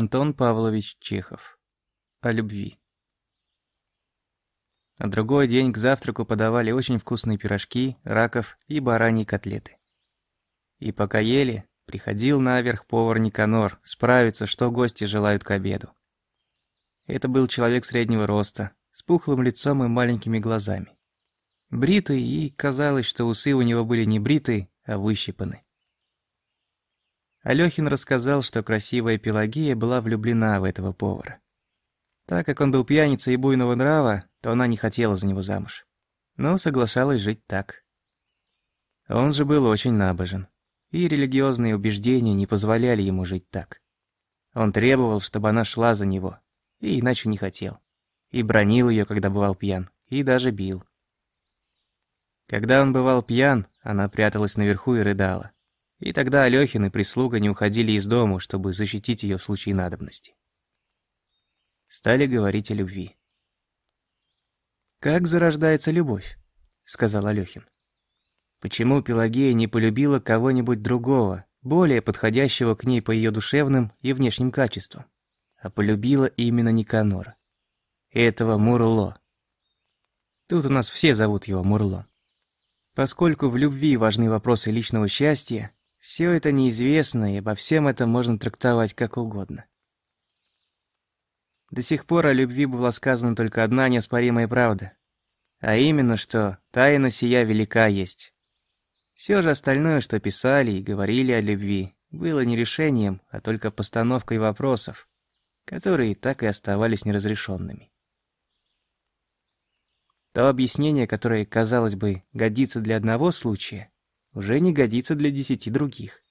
Антон Павлович Чехов. О любви. На другой день к завтраку подавали очень вкусные пирожки, раков и бараньи котлеты. И пока ели, приходил наверх повар Никанор справиться, что гости желают к обеду. Это был человек среднего роста, с пухлым лицом и маленькими глазами. Бритый, и казалось, что усы у него были не бритые, а выщипаны. Алёхин рассказал, что красивая Пелагея была влюблена в этого повара. Так как он был пьяницей и буйного нрава, то она не хотела за него замуж. Но соглашалась жить так. Он же был очень набожен, и религиозные убеждения не позволяли ему жить так. Он требовал, чтобы она шла за него, и иначе не хотел. И бронил ее, когда бывал пьян, и даже бил. Когда он бывал пьян, она пряталась наверху и рыдала. И тогда Алёхин и прислуга не уходили из дома, чтобы защитить ее в случае надобности. Стали говорить о любви. «Как зарождается любовь?» — сказал Алёхин. «Почему Пелагея не полюбила кого-нибудь другого, более подходящего к ней по ее душевным и внешним качествам, а полюбила именно Никанора? Этого Мурло. Тут у нас все зовут его Мурло. Поскольку в любви важны вопросы личного счастья, все это неизвестно, и обо всем этом можно трактовать как угодно. До сих пор о любви была сказана только одна неоспоримая правда. А именно, что тайна сия велика есть. Все же остальное, что писали и говорили о любви, было не решением, а только постановкой вопросов, которые так и оставались неразрешенными. То объяснение, которое, казалось бы, годится для одного случая, уже не годится для десяти других.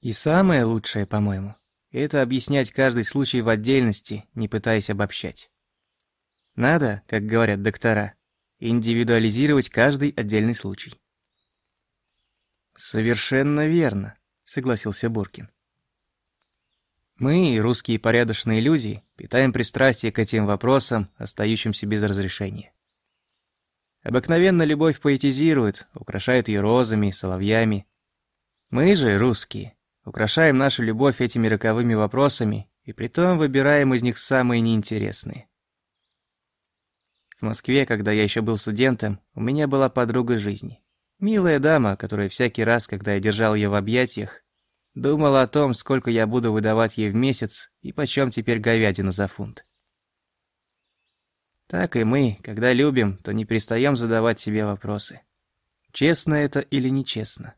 И самое лучшее, по-моему, это объяснять каждый случай в отдельности, не пытаясь обобщать. Надо, как говорят доктора, индивидуализировать каждый отдельный случай. «Совершенно верно», — согласился Буркин. Мы, русские порядочные люди, питаем пристрастие к этим вопросам, остающимся без разрешения. Обыкновенно любовь поэтизирует, украшает ее розами, соловьями. Мы же, русские, украшаем нашу любовь этими роковыми вопросами и притом выбираем из них самые неинтересные. В Москве, когда я еще был студентом, у меня была подруга жизни. Милая дама, которая всякий раз, когда я держал ее в объятиях, думала о том, сколько я буду выдавать ей в месяц и почем теперь говядина за фунт. Так и мы, когда любим, то не перестаем задавать себе вопросы. Честно это или нечестно?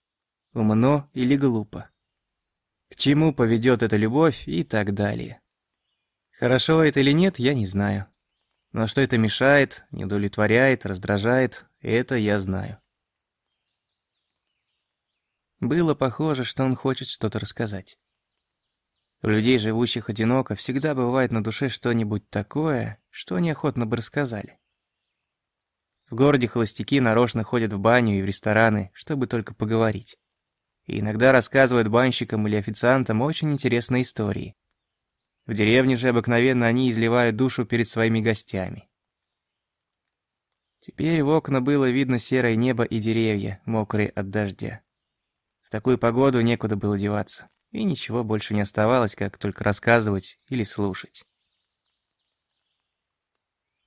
Умно или глупо? К чему поведет эта любовь и так далее? Хорошо это или нет, я не знаю. Но что это мешает, не удовлетворяет, раздражает, это я знаю. Было похоже, что он хочет что-то рассказать. У людей, живущих одиноко, всегда бывает на душе что-нибудь такое, что неохотно бы рассказали. В городе холостяки нарочно ходят в баню и в рестораны, чтобы только поговорить. И иногда рассказывают банщикам или официантам очень интересные истории. В деревне же обыкновенно они изливают душу перед своими гостями. Теперь в окна было видно серое небо и деревья, мокрые от дождя. В такую погоду некуда было деваться и ничего больше не оставалось, как только рассказывать или слушать.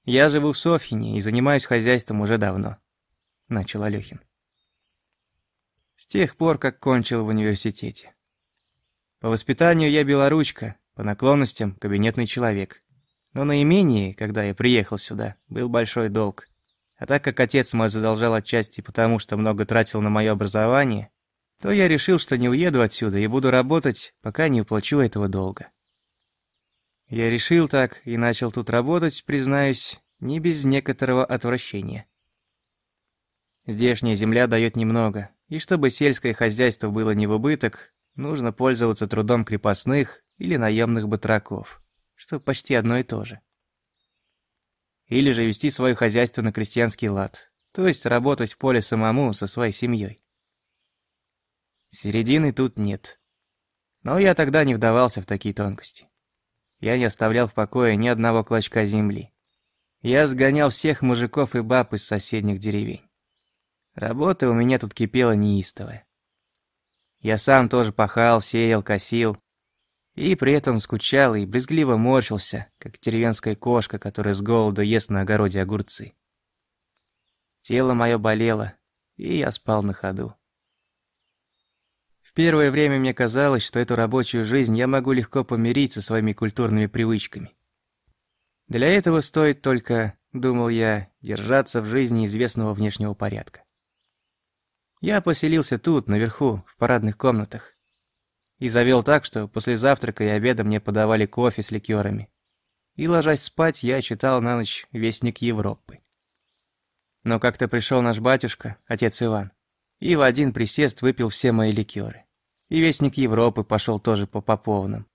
«Я живу в Софьине и занимаюсь хозяйством уже давно», — начал Алёхин. «С тех пор, как кончил в университете. По воспитанию я белоручка, по наклонностям — кабинетный человек. Но на имении, когда я приехал сюда, был большой долг. А так как отец мой задолжал отчасти потому, что много тратил на мое образование, то я решил, что не уеду отсюда и буду работать, пока не уплачу этого долга. Я решил так и начал тут работать, признаюсь, не без некоторого отвращения. Здешняя земля дает немного, и чтобы сельское хозяйство было не в убыток, нужно пользоваться трудом крепостных или наемных батраков, что почти одно и то же. Или же вести свое хозяйство на крестьянский лад, то есть работать в поле самому со своей семьей. Середины тут нет. Но я тогда не вдавался в такие тонкости. Я не оставлял в покое ни одного клочка земли. Я сгонял всех мужиков и баб из соседних деревень. Работа у меня тут кипела неистовая. Я сам тоже пахал, сеял, косил. И при этом скучал и брезгливо морщился, как деревенская кошка, которая с голода ест на огороде огурцы. Тело мое болело, и я спал на ходу. Первое время мне казалось, что эту рабочую жизнь я могу легко помирить со своими культурными привычками. Для этого стоит только, думал я, держаться в жизни известного внешнего порядка. Я поселился тут, наверху, в парадных комнатах. И завел так, что после завтрака и обеда мне подавали кофе с ликерами. И, ложась спать, я читал на ночь Вестник Европы. Но как-то пришел наш батюшка, отец Иван, и в один присест выпил все мои ликеры. И Вестник Европы пошел тоже по поповным.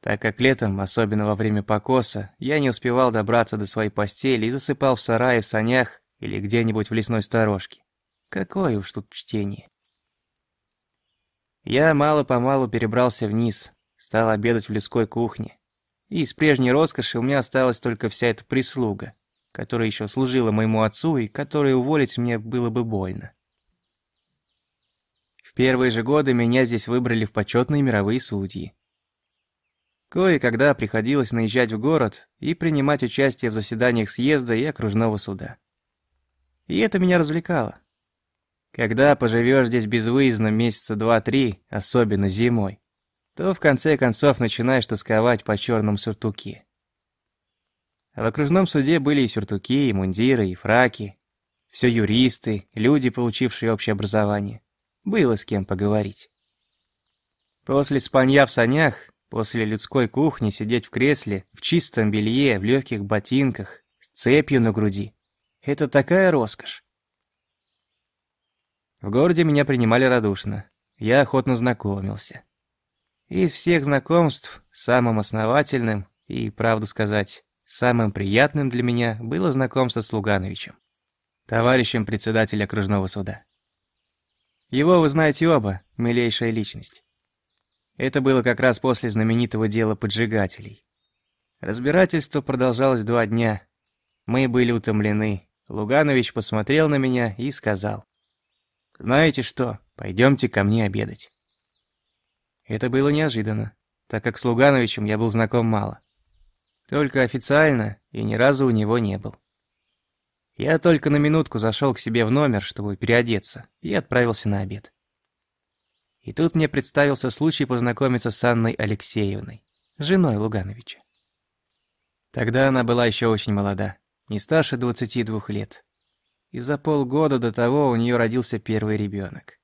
Так как летом, особенно во время покоса, я не успевал добраться до своей постели и засыпал в сарае в санях или где-нибудь в лесной сторожке. Какое уж тут чтение. Я мало-помалу перебрался вниз, стал обедать в людской кухне. И из прежней роскоши у меня осталась только вся эта прислуга, которая еще служила моему отцу и которой уволить мне было бы больно. В первые же годы меня здесь выбрали в почетные мировые судьи. Кое-когда приходилось наезжать в город и принимать участие в заседаниях съезда и окружного суда. И это меня развлекало. Когда поживешь здесь безвыездно месяца два-три, особенно зимой, то в конце концов начинаешь тосковать по черном сюртуке. В окружном суде были и сюртуки, и мундиры, и фраки. Все юристы, люди, получившие общее образование. Было с кем поговорить. После спанья в санях, после людской кухни сидеть в кресле, в чистом белье, в легких ботинках, с цепью на груди. Это такая роскошь. В городе меня принимали радушно. Я охотно знакомился. Из всех знакомств самым основательным и, правду сказать, самым приятным для меня было знакомство с Лугановичем, товарищем председателя окружного суда. Его вы знаете оба, милейшая личность. Это было как раз после знаменитого дела поджигателей. Разбирательство продолжалось два дня. Мы были утомлены. Луганович посмотрел на меня и сказал. «Знаете что, пойдемте ко мне обедать». Это было неожиданно, так как с Лугановичем я был знаком мало. Только официально и ни разу у него не был. Я только на минутку зашел к себе в номер, чтобы переодеться, и отправился на обед. И тут мне представился случай познакомиться с Анной Алексеевной, женой Лугановича. Тогда она была еще очень молода, не старше 22 лет, и за полгода до того у нее родился первый ребенок.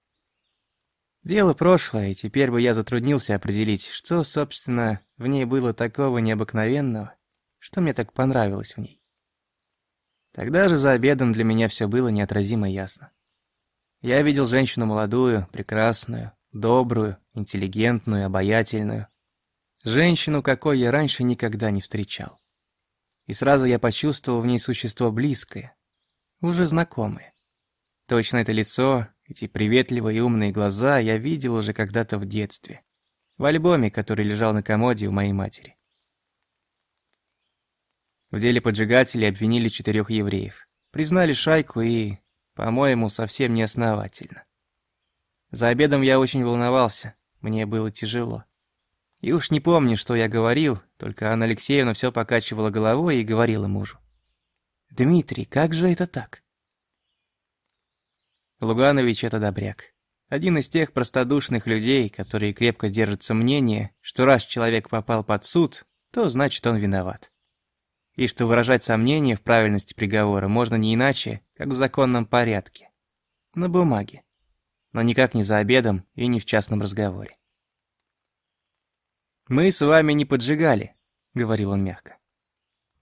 Дело прошлое, и теперь бы я затруднился определить, что, собственно, в ней было такого необыкновенного, что мне так понравилось в ней. Тогда же за обедом для меня все было неотразимо ясно. Я видел женщину молодую, прекрасную, добрую, интеллигентную, обаятельную. Женщину, какой я раньше никогда не встречал. И сразу я почувствовал в ней существо близкое, уже знакомые. Точно это лицо, эти приветливые и умные глаза я видел уже когда-то в детстве. В альбоме, который лежал на комоде у моей матери. В деле поджигателей обвинили четырех евреев. Признали шайку и, по-моему, совсем неосновательно. За обедом я очень волновался, мне было тяжело. И уж не помню, что я говорил, только Анна Алексеевна все покачивала головой и говорила мужу. «Дмитрий, как же это так?» Луганович — это добряк. Один из тех простодушных людей, которые крепко держатся мнения, что раз человек попал под суд, то значит он виноват. И что выражать сомнения в правильности приговора можно не иначе, как в законном порядке. На бумаге. Но никак не за обедом и не в частном разговоре. Мы с вами не поджигали. говорил он мягко.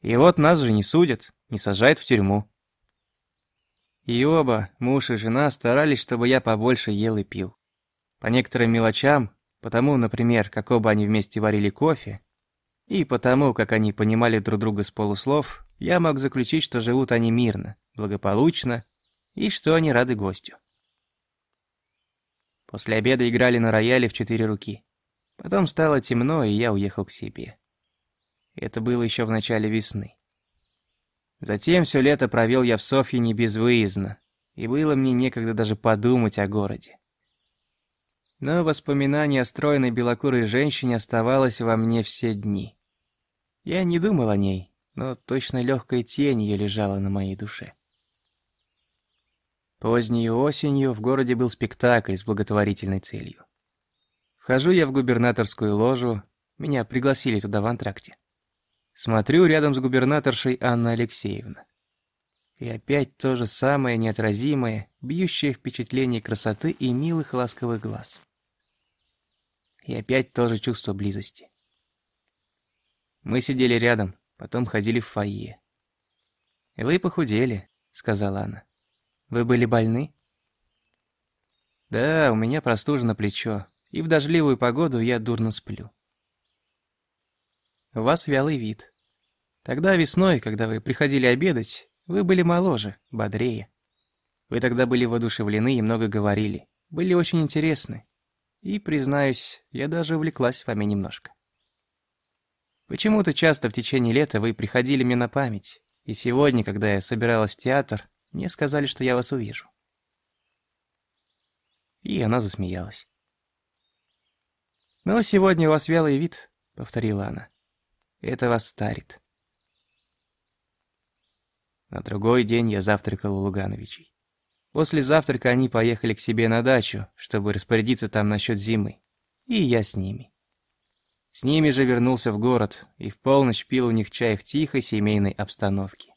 «И вот нас же не судят, не сажают в тюрьму». И оба, муж и жена, старались, чтобы я побольше ел и пил. По некоторым мелочам, потому, например, как оба они вместе варили кофе, и потому, как они понимали друг друга с полуслов, я мог заключить, что живут они мирно, благополучно, и что они рады гостю. После обеда играли на рояле в четыре руки. Потом стало темно, и я уехал к себе. Это было еще в начале весны. Затем все лето провел я в Софьине безвыездно, и было мне некогда даже подумать о городе. Но воспоминание о стройной белокурой женщине оставалось во мне все дни. Я не думал о ней, но точно легкая тень ее лежала на моей душе. Поздней осенью в городе был спектакль с благотворительной целью. Вхожу я в губернаторскую ложу, меня пригласили туда в антракте. Смотрю рядом с губернаторшей Анна Алексеевна. И опять то же самое неотразимое, бьющее впечатление красоты и милых ласковых глаз. И опять то же чувство близости. Мы сидели рядом, потом ходили в фойе. «Вы похудели», — сказала она. «Вы были больны?» «Да, у меня простужено плечо, и в дождливую погоду я дурно сплю». «У вас вялый вид. Тогда весной, когда вы приходили обедать, вы были моложе, бодрее. Вы тогда были воодушевлены и много говорили, были очень интересны. И, признаюсь, я даже увлеклась вами немножко. Почему-то часто в течение лета вы приходили мне на память, и сегодня, когда я собиралась в театр, мне сказали, что я вас увижу. И она засмеялась. «Но сегодня у вас вялый вид», — повторила она. «Это вас старит». На другой день я завтракал у Лугановичей. После завтрака они поехали к себе на дачу, чтобы распорядиться там насчет зимы. И я с ними. С ними же вернулся в город и в полночь пил у них чай в тихой семейной обстановке.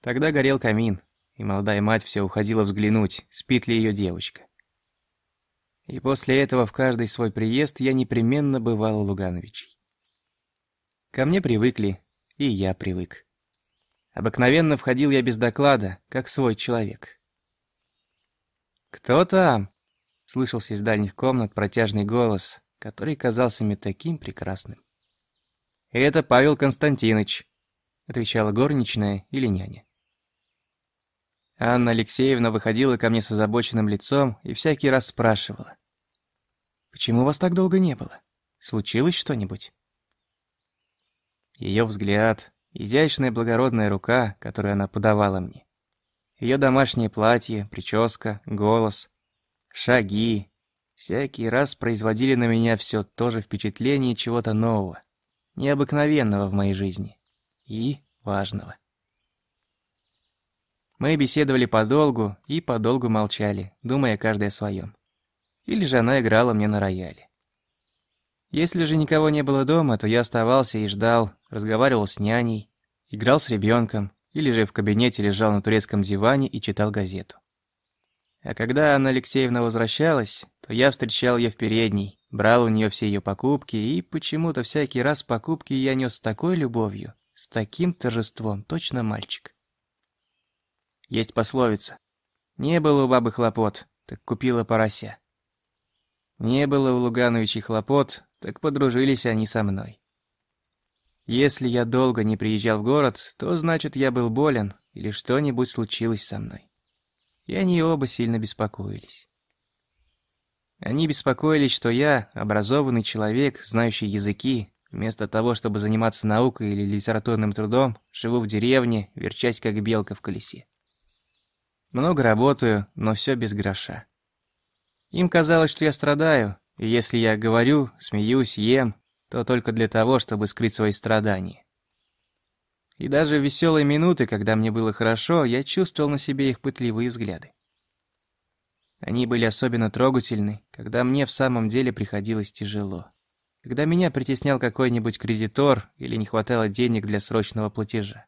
Тогда горел камин, и молодая мать все уходила взглянуть, спит ли ее девочка. И после этого в каждый свой приезд я непременно бывал у Лугановичей. Ко мне привыкли, и я привык. Обыкновенно входил я без доклада, как свой человек. «Кто там?» — слышался из дальних комнат протяжный голос, который казался мне таким прекрасным. «Это Павел Константинович», — отвечала горничная или няня. Анна Алексеевна выходила ко мне с озабоченным лицом и всякий раз спрашивала. «Почему вас так долго не было? Случилось что-нибудь?» Ее взгляд, изящная благородная рука, которую она подавала мне, ее домашнее платье, прическа, голос, шаги, всякий раз производили на меня все то же впечатление чего-то нового, необыкновенного в моей жизни и важного. Мы беседовали подолгу и подолгу молчали, думая каждый о своем. Или же она играла мне на рояле. Если же никого не было дома, то я оставался и ждал, разговаривал с няней, играл с ребенком, или же в кабинете лежал на турецком диване и читал газету. А когда Анна Алексеевна возвращалась, то я встречал ее в передней, брал у нее все ее покупки, и почему-то всякий раз покупки я нес с такой любовью, с таким торжеством, точно мальчик. Есть пословица. Не было у бабы хлопот, так купила порося. Не было у Лугановичей хлопот, так подружились они со мной. Если я долго не приезжал в город, то значит я был болен или что-нибудь случилось со мной и они оба сильно беспокоились. Они беспокоились, что я, образованный человек, знающий языки, вместо того, чтобы заниматься наукой или литературным трудом, живу в деревне, верчась как белка в колесе. Много работаю, но все без гроша. Им казалось, что я страдаю, и если я говорю, смеюсь, ем, то только для того, чтобы скрыть свои страдания. И даже в веселые минуты, когда мне было хорошо, я чувствовал на себе их пытливые взгляды. Они были особенно трогательны, когда мне в самом деле приходилось тяжело. Когда меня притеснял какой-нибудь кредитор или не хватало денег для срочного платежа.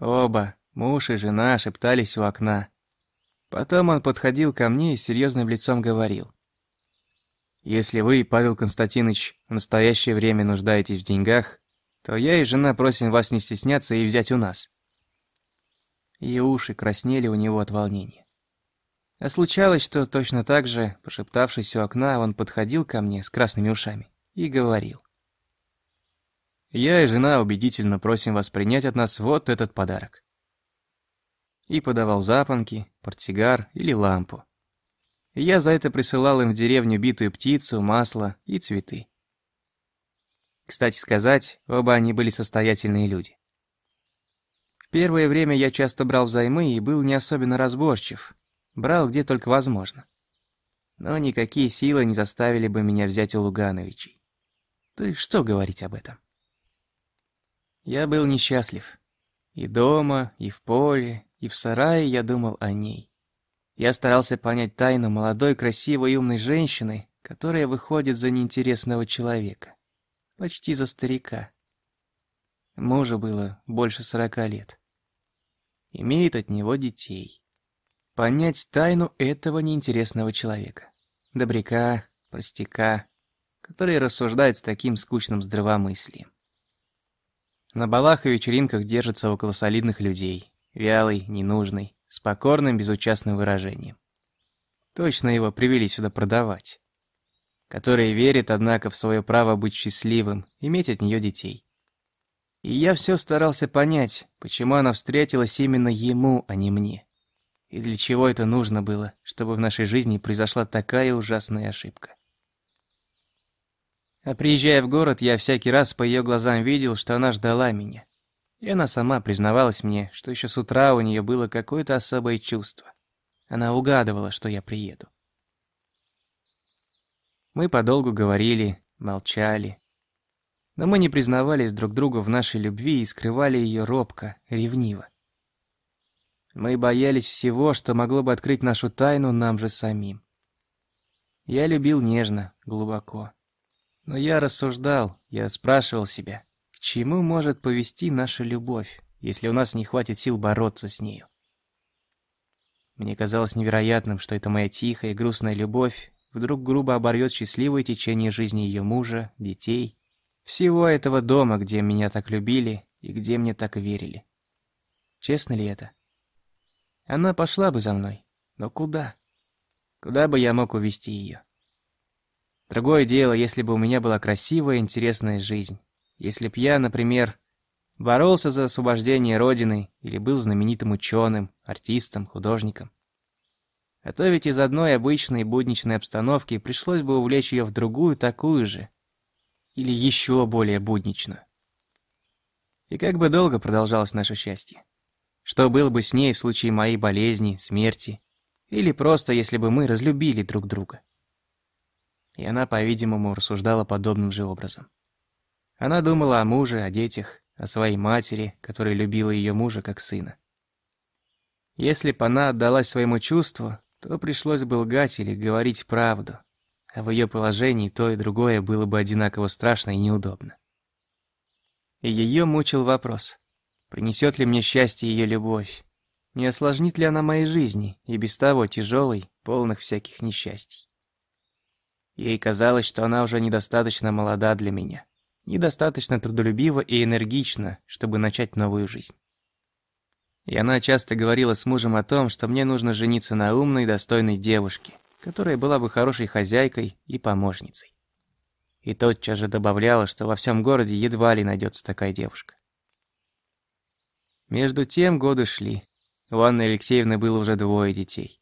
Оба, муж и жена, шептались у окна. Потом он подходил ко мне и серьезным лицом говорил. Если вы, Павел Константинович, в настоящее время нуждаетесь в деньгах, то я и жена просим вас не стесняться и взять у нас». И уши краснели у него от волнения. А случалось, что точно так же, пошептавшись у окна, он подходил ко мне с красными ушами и говорил. «Я и жена убедительно просим вас принять от нас вот этот подарок». И подавал запонки, портсигар или лампу. И я за это присылал им в деревню битую птицу, масло и цветы. Кстати сказать, оба они были состоятельные люди. В первое время я часто брал взаймы и был не особенно разборчив, Брал где только возможно. Но никакие силы не заставили бы меня взять у Лугановичей. Ты что говорить об этом? Я был несчастлив. И дома, и в поле, и в сарае я думал о ней. Я старался понять тайну молодой, красивой и умной женщины, которая выходит за неинтересного человека. Почти за старика. Мужу было больше сорока лет. Имеет от него детей понять тайну этого неинтересного человека. Добряка, простяка, который рассуждает с таким скучным здравомыслием. На балах и вечеринках держится около солидных людей, вялый, ненужный, с покорным, безучастным выражением. Точно его привели сюда продавать. Который верит, однако, в свое право быть счастливым, иметь от нее детей. И я все старался понять, почему она встретилась именно ему, а не мне. И для чего это нужно было, чтобы в нашей жизни произошла такая ужасная ошибка? А приезжая в город, я всякий раз по ее глазам видел, что она ждала меня. И она сама признавалась мне, что еще с утра у нее было какое-то особое чувство. Она угадывала, что я приеду. Мы подолгу говорили, молчали. Но мы не признавались друг другу в нашей любви и скрывали ее робко, ревниво. Мы боялись всего, что могло бы открыть нашу тайну нам же самим. Я любил нежно, глубоко. Но я рассуждал, я спрашивал себя, чему может повести наша любовь, если у нас не хватит сил бороться с нею. Мне казалось невероятным, что эта моя тихая и грустная любовь вдруг грубо оборвет счастливое течение жизни ее мужа, детей, всего этого дома, где меня так любили и где мне так верили. Честно ли это? Она пошла бы за мной. Но куда? Куда бы я мог увести ее? Другое дело, если бы у меня была красивая, интересная жизнь. Если б я, например, боролся за освобождение Родины или был знаменитым ученым, артистом, художником. А то ведь из одной обычной будничной обстановки пришлось бы увлечь ее в другую такую же. Или еще более будничную. И как бы долго продолжалось наше счастье? Что было бы с ней в случае моей болезни, смерти, или просто если бы мы разлюбили друг друга? И она, по-видимому, рассуждала подобным же образом. Она думала о муже, о детях, о своей матери, которая любила ее мужа как сына. Если бы она отдалась своему чувству, то пришлось бы лгать или говорить правду, а в ее положении то и другое было бы одинаково страшно и неудобно. И ее мучил вопрос, Принесет ли мне счастье ее любовь? Не осложнит ли она моей жизни, и без того тяжелой, полных всяких несчастий? Ей казалось, что она уже недостаточно молода для меня, недостаточно трудолюбива и энергична, чтобы начать новую жизнь. И она часто говорила с мужем о том, что мне нужно жениться на умной, достойной девушке, которая была бы хорошей хозяйкой и помощницей. И тотчас же добавляла, что во всем городе едва ли найдется такая девушка. Между тем годы шли. У Анны Алексеевны было уже двое детей.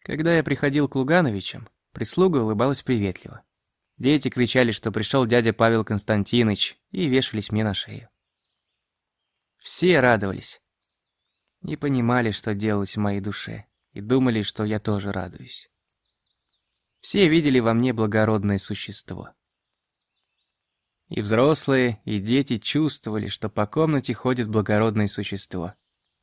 Когда я приходил к Лугановичам, прислуга улыбалась приветливо. Дети кричали, что пришел дядя Павел Константинович, и вешались мне на шею. Все радовались. Не понимали, что делалось в моей душе, и думали, что я тоже радуюсь. Все видели во мне благородное существо. И взрослые, и дети чувствовали, что по комнате ходит благородное существо.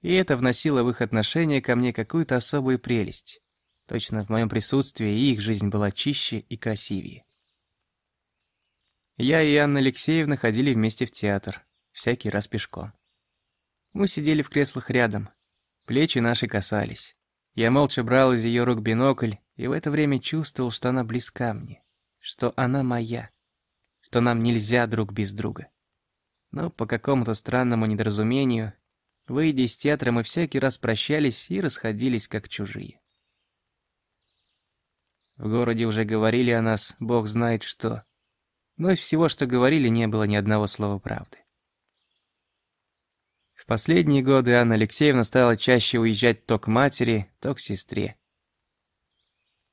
И это вносило в их отношение ко мне какую-то особую прелесть. Точно в моем присутствии их жизнь была чище и красивее. Я и Анна Алексеевна ходили вместе в театр, всякий раз пешком. Мы сидели в креслах рядом, плечи наши касались. Я молча брал из ее рук бинокль и в это время чувствовал, что она близка мне, что она моя, что нам нельзя друг без друга. Но по какому-то странному недоразумению, выйдя из театра, мы всякий раз прощались и расходились как чужие. В городе уже говорили о нас, бог знает что. Но из всего, что говорили, не было ни одного слова правды. В последние годы Анна Алексеевна стала чаще уезжать то к матери, то к сестре.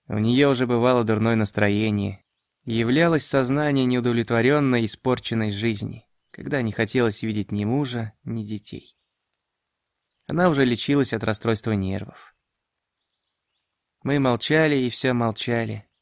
У нее уже бывало дурное настроение, и являлось сознание неудовлетворенной, испорченной жизни, когда не хотелось видеть ни мужа, ни детей. Она уже лечилась от расстройства нервов. Мы молчали и все молчали,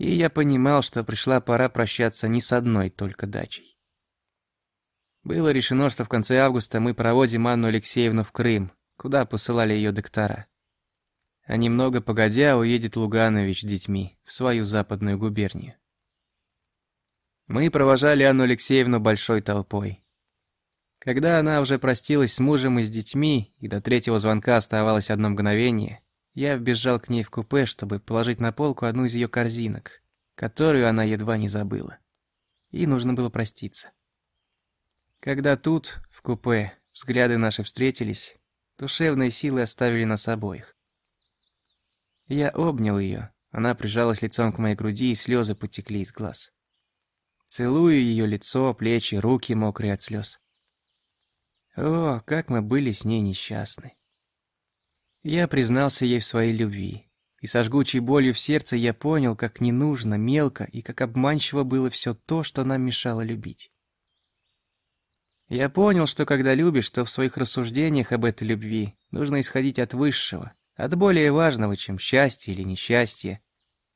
И я понимал, что пришла пора прощаться не с одной только дачей. Было решено, что в конце августа мы проводим Анну Алексеевну в Крым, куда посылали ее доктора. А немного погодя уедет Луганович с детьми в свою западную губернию. Мы провожали Анну Алексеевну большой толпой. Когда она уже простилась с мужем и с детьми, и до третьего звонка оставалось одно мгновение, я вбежал к ней в купе, чтобы положить на полку одну из ее корзинок, которую она едва не забыла. И нужно было проститься. Когда тут, в купе, взгляды наши встретились, душевные силы оставили нас обоих. Я обнял ее, она прижалась лицом к моей груди, и слезы потекли из глаз. Целую ее лицо, плечи, руки мокрые от слез. О, как мы были с ней несчастны. Я признался ей в своей любви, и со жгучей болью в сердце я понял, как ненужно, мелко и как обманчиво было все то, что нам мешало любить. Я понял, что когда любишь, то в своих рассуждениях об этой любви нужно исходить от высшего, от более важного, чем счастье или несчастье,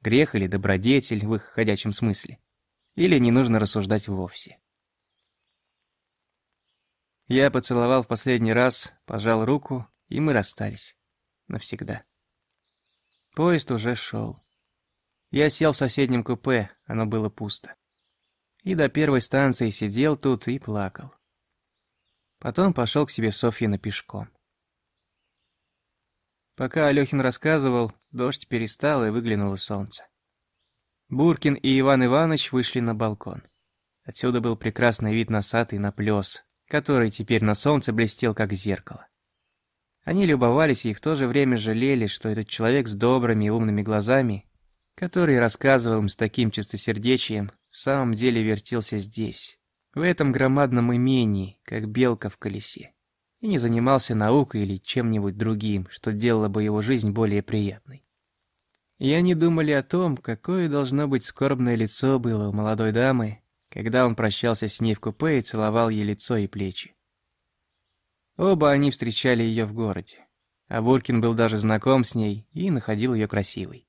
грех или добродетель в их ходячем смысле. Или не нужно рассуждать вовсе. Я поцеловал в последний раз, пожал руку, и мы расстались навсегда. Поезд уже шел. Я сел в соседнем купе, оно было пусто. И до первой станции сидел тут и плакал. Потом пошел к себе в Софьино пешком. Пока Алёхин рассказывал, дождь перестал и выглянуло солнце. Буркин и Иван Иванович вышли на балкон. Отсюда был прекрасный вид на сад и на плес, который теперь на солнце блестел как зеркало. Они любовались и в то же время жалели, что этот человек с добрыми и умными глазами, который рассказывал им с таким чистосердечием, в самом деле вертелся здесь, в этом громадном имении, как белка в колесе, и не занимался наукой или чем-нибудь другим, что делало бы его жизнь более приятной. И они думали о том, какое должно быть скорбное лицо было у молодой дамы, когда он прощался с ней в купе и целовал ей лицо и плечи. Оба они встречали ее в городе. А Буркин был даже знаком с ней и находил ее красивой.